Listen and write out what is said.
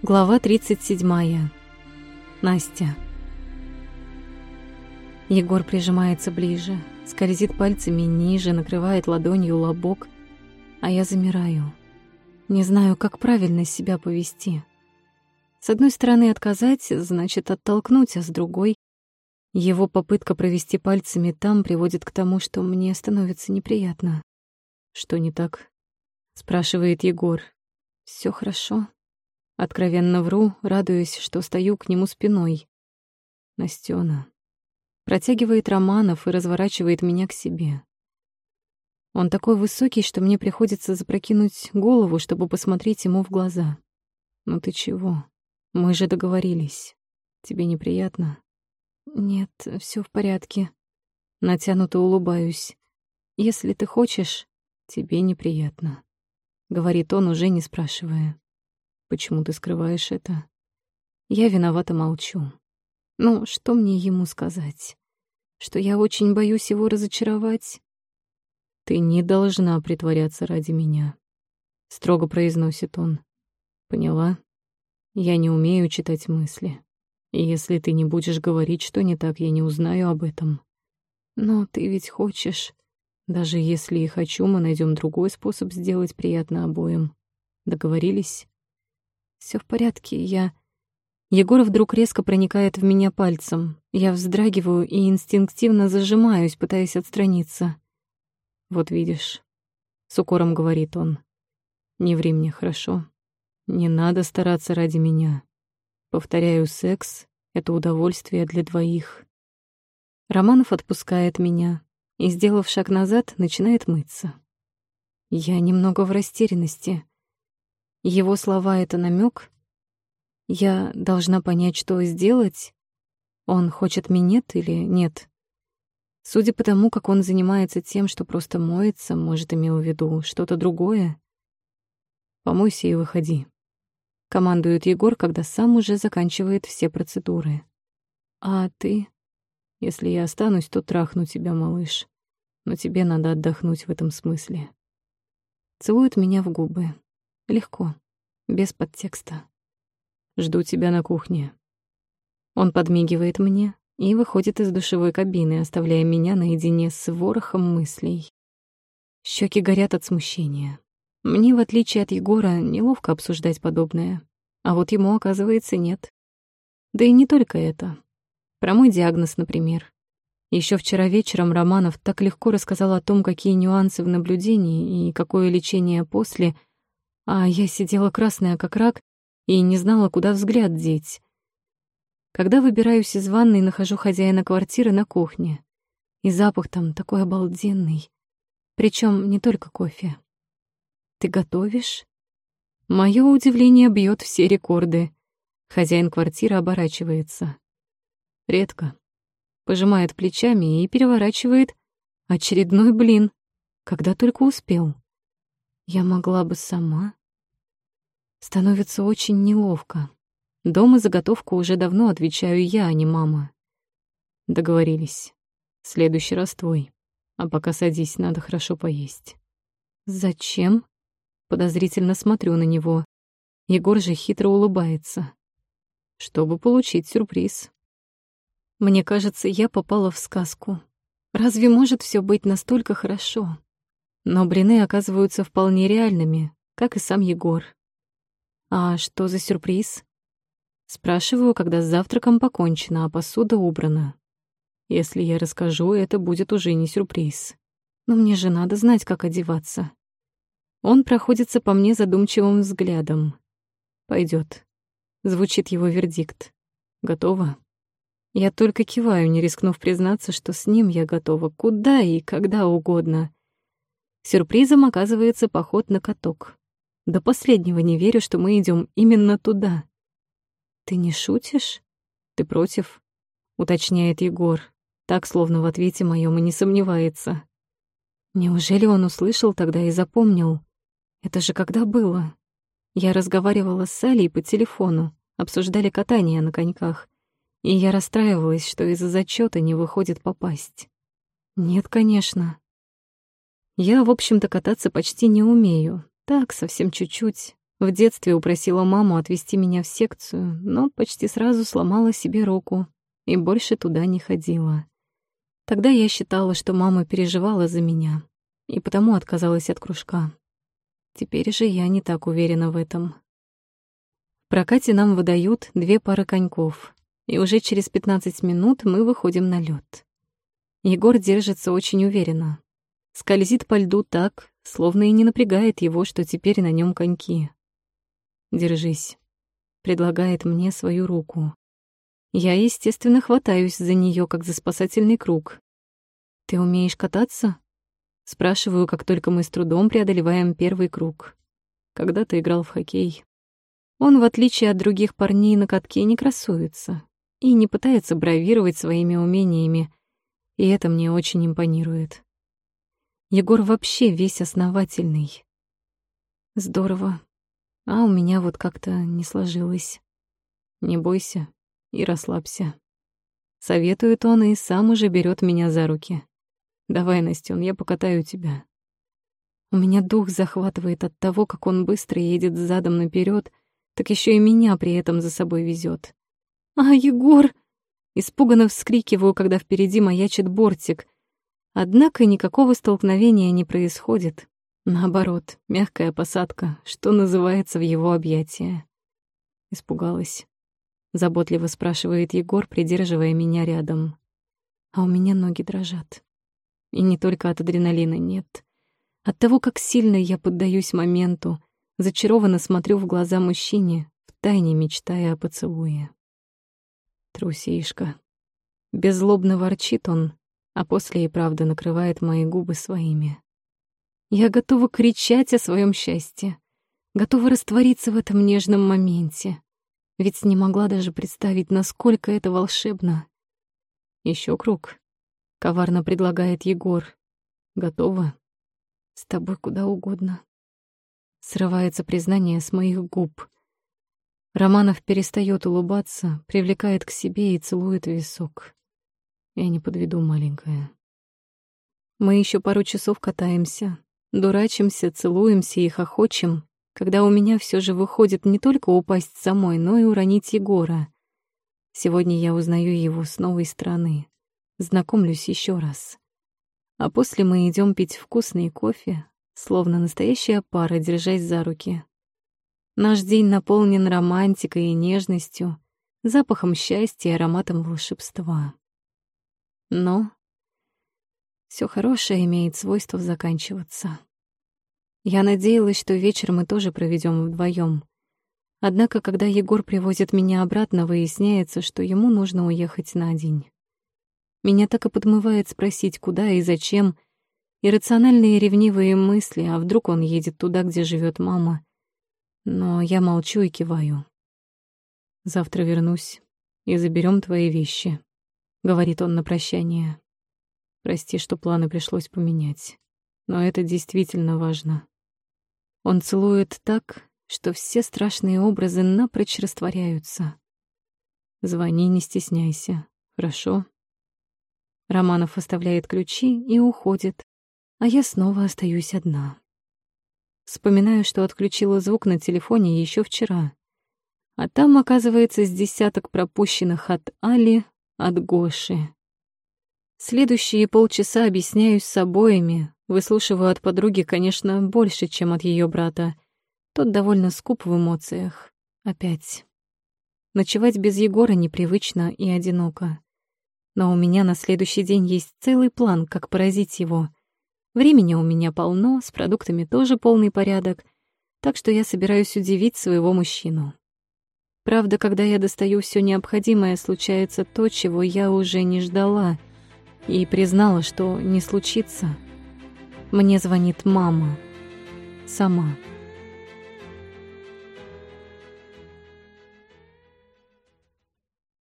Глава 37. Настя. Егор прижимается ближе, скользит пальцами ниже, накрывает ладонью лобок, а я замираю. Не знаю, как правильно себя повести. С одной стороны, отказать значит оттолкнуть, а с другой его попытка провести пальцами там приводит к тому, что мне становится неприятно. Что не так? спрашивает Егор. Все хорошо. Откровенно вру, радуясь, что стою к нему спиной. Настёна. Протягивает Романов и разворачивает меня к себе. Он такой высокий, что мне приходится запрокинуть голову, чтобы посмотреть ему в глаза. «Ну ты чего? Мы же договорились. Тебе неприятно?» «Нет, все в порядке». Натянуто улыбаюсь. «Если ты хочешь, тебе неприятно», — говорит он, уже не спрашивая. Почему ты скрываешь это? Я виновата молчу. Ну, что мне ему сказать? Что я очень боюсь его разочаровать? Ты не должна притворяться ради меня, строго произносит он. Поняла? Я не умею читать мысли. И если ты не будешь говорить, что не так, я не узнаю об этом. Но ты ведь хочешь. Даже если и хочу, мы найдем другой способ сделать приятно обоим. Договорились? Все в порядке, я...» Егор вдруг резко проникает в меня пальцем. Я вздрагиваю и инстинктивно зажимаюсь, пытаясь отстраниться. «Вот видишь», — с укором говорит он, — «не ври мне, хорошо? Не надо стараться ради меня. Повторяю, секс — это удовольствие для двоих». Романов отпускает меня и, сделав шаг назад, начинает мыться. Я немного в растерянности. Его слова — это намек. Я должна понять, что сделать. Он хочет минет или нет? Судя по тому, как он занимается тем, что просто моется, может, имел в виду что-то другое. «Помойся и выходи», — командует Егор, когда сам уже заканчивает все процедуры. «А ты?» «Если я останусь, то трахну тебя, малыш. Но тебе надо отдохнуть в этом смысле». Целует меня в губы. Легко, без подтекста. Жду тебя на кухне. Он подмигивает мне и выходит из душевой кабины, оставляя меня наедине с ворохом мыслей. Щеки горят от смущения. Мне, в отличие от Егора, неловко обсуждать подобное. А вот ему, оказывается, нет. Да и не только это. Про мой диагноз, например. Еще вчера вечером Романов так легко рассказал о том, какие нюансы в наблюдении и какое лечение после — а я сидела красная, как рак, и не знала, куда взгляд деть. Когда выбираюсь из ванной, нахожу хозяина квартиры на кухне. И запах там такой обалденный. Причем не только кофе. «Ты готовишь?» Моё удивление бьет все рекорды. Хозяин квартиры оборачивается. Редко. Пожимает плечами и переворачивает очередной блин, когда только успел. Я могла бы сама. Становится очень неловко. Дома заготовку уже давно отвечаю я, а не мама. Договорились. Следующий раз твой. А пока садись, надо хорошо поесть. Зачем? Подозрительно смотрю на него. Егор же хитро улыбается. Чтобы получить сюрприз. Мне кажется, я попала в сказку. Разве может все быть настолько хорошо? Но блины оказываются вполне реальными, как и сам Егор. «А что за сюрприз?» Спрашиваю, когда с завтраком покончено, а посуда убрана. Если я расскажу, это будет уже не сюрприз. Но мне же надо знать, как одеваться. Он проходится по мне задумчивым взглядом. Пойдет. Звучит его вердикт. Готова? Я только киваю, не рискнув признаться, что с ним я готова куда и когда угодно. Сюрпризом оказывается поход на каток. До последнего не верю, что мы идем именно туда. Ты не шутишь? Ты против? Уточняет Егор, так словно в ответе моем и не сомневается. Неужели он услышал тогда и запомнил? Это же когда было? Я разговаривала с Салей по телефону, обсуждали катание на коньках, и я расстраивалась, что из-за зачета не выходит попасть. Нет, конечно. Я, в общем-то, кататься почти не умею, так, совсем чуть-чуть. В детстве упросила маму отвезти меня в секцию, но почти сразу сломала себе руку и больше туда не ходила. Тогда я считала, что мама переживала за меня, и потому отказалась от кружка. Теперь же я не так уверена в этом. В прокате нам выдают две пары коньков, и уже через 15 минут мы выходим на лед. Егор держится очень уверенно. Скользит по льду так, словно и не напрягает его, что теперь на нем коньки. «Держись», — предлагает мне свою руку. Я, естественно, хватаюсь за нее, как за спасательный круг. «Ты умеешь кататься?» Спрашиваю, как только мы с трудом преодолеваем первый круг. Когда ты играл в хоккей? Он, в отличие от других парней, на катке не красуется и не пытается бравировать своими умениями, и это мне очень импонирует. Егор вообще весь основательный. Здорово. А у меня вот как-то не сложилось. Не бойся и расслабься. Советует он и сам уже берет меня за руки. Давай, Настён, я покатаю тебя. У меня дух захватывает от того, как он быстро едет задом наперед, так еще и меня при этом за собой везет. А, Егор! Испуганно вскрикиваю, когда впереди маячит бортик. Однако никакого столкновения не происходит. Наоборот, мягкая посадка, что называется в его объятия. Испугалась. Заботливо спрашивает Егор, придерживая меня рядом. А у меня ноги дрожат. И не только от адреналина, нет. От того, как сильно я поддаюсь моменту, зачарованно смотрю в глаза мужчине, втайне мечтая о поцелуе. Трусишка. Беззлобно ворчит он, а после и правда накрывает мои губы своими. Я готова кричать о своем счастье, готова раствориться в этом нежном моменте, ведь не могла даже представить, насколько это волшебно. Еще круг. Коварно предлагает Егор. Готова? С тобой куда угодно. Срывается признание с моих губ. Романов перестает улыбаться, привлекает к себе и целует висок. Я не подведу, маленькая. Мы еще пару часов катаемся, дурачимся, целуемся и хохочем, когда у меня все же выходит не только упасть самой, но и уронить Егора. Сегодня я узнаю его с новой стороны знакомлюсь еще раз. А после мы идем пить вкусный кофе, словно настоящая пара, держась за руки. Наш день наполнен романтикой и нежностью, запахом счастья и ароматом волшебства. Но все хорошее имеет свойство заканчиваться. Я надеялась, что вечер мы тоже проведем вдвоем. Однако, когда Егор привозит меня обратно, выясняется, что ему нужно уехать на день. Меня так и подмывает спросить, куда и зачем. Иррациональные ревнивые мысли, а вдруг он едет туда, где живет мама. Но я молчу и киваю. «Завтра вернусь и заберем твои вещи», — говорит он на прощание. «Прости, что планы пришлось поменять, но это действительно важно». Он целует так, что все страшные образы напрочь растворяются. «Звони, не стесняйся, хорошо?» Романов оставляет ключи и уходит, а я снова остаюсь одна. Вспоминаю, что отключила звук на телефоне еще вчера. А там, оказывается, с десяток пропущенных от Али, от Гоши. Следующие полчаса объясняюсь с обоими, выслушиваю от подруги, конечно, больше, чем от ее брата. Тот довольно скуп в эмоциях. Опять. Ночевать без Егора непривычно и одиноко. Но у меня на следующий день есть целый план, как поразить его. Времени у меня полно, с продуктами тоже полный порядок, так что я собираюсь удивить своего мужчину. Правда, когда я достаю все необходимое, случается то, чего я уже не ждала, и признала, что не случится. Мне звонит мама. Сама.